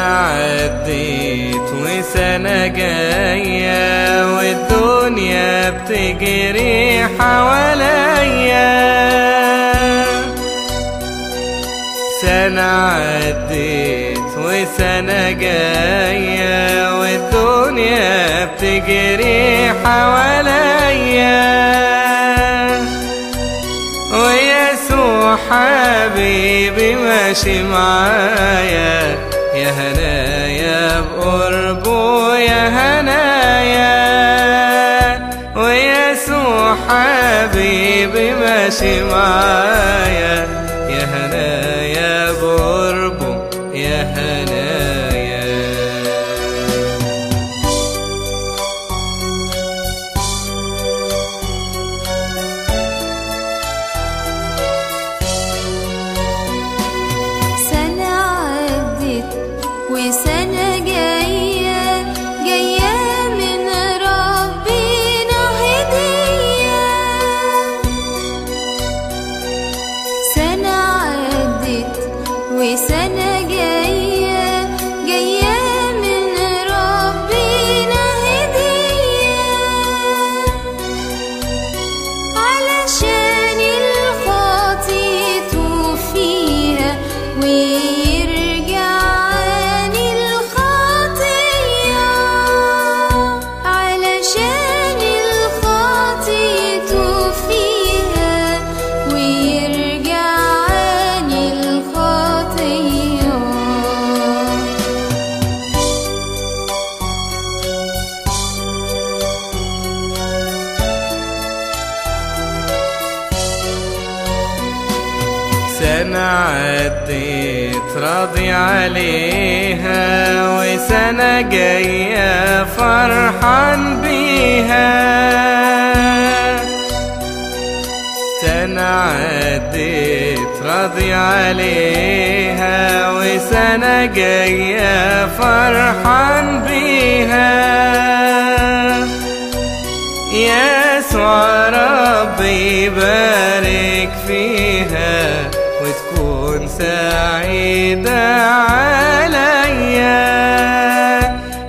عديت وسنة جاية والدنيا بتجري حواليا سنة عديت وسنة جاية والدنيا بتجري حواليا ويسوع حبيبي ماشي معايا يا هنايا بقربه يا هنايا ويسوع حبيبي ماشي معايا وسنة جاية جاية من ربنا هدية. علشان الخاطي فيها سنة عديت راضي عليها وسنة جاية فرحان بيها. سنة عديت راضي عليها وسنة جاية فرحان بيها. يسوع ربي يبارك فيها سعيدة عليا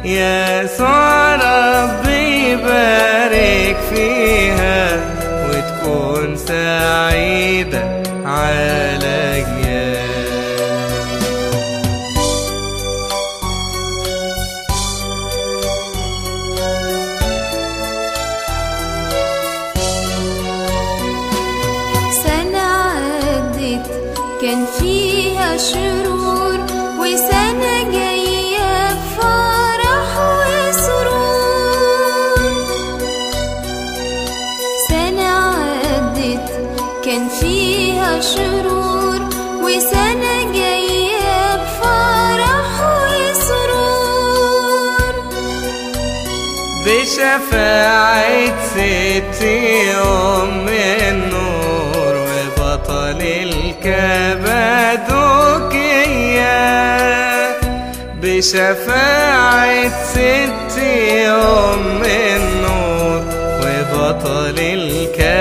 يسوع ربي يبارك فيها وتكون سعيدة عليا كان فيها شرور وسنة جاية بفرح وسرور سنة عدت كان فيها شرور وسنة جاية بفرح وسرور بشفاعة ستي أم النور بشفاعة ستي أم النور وبطل الكبادوكية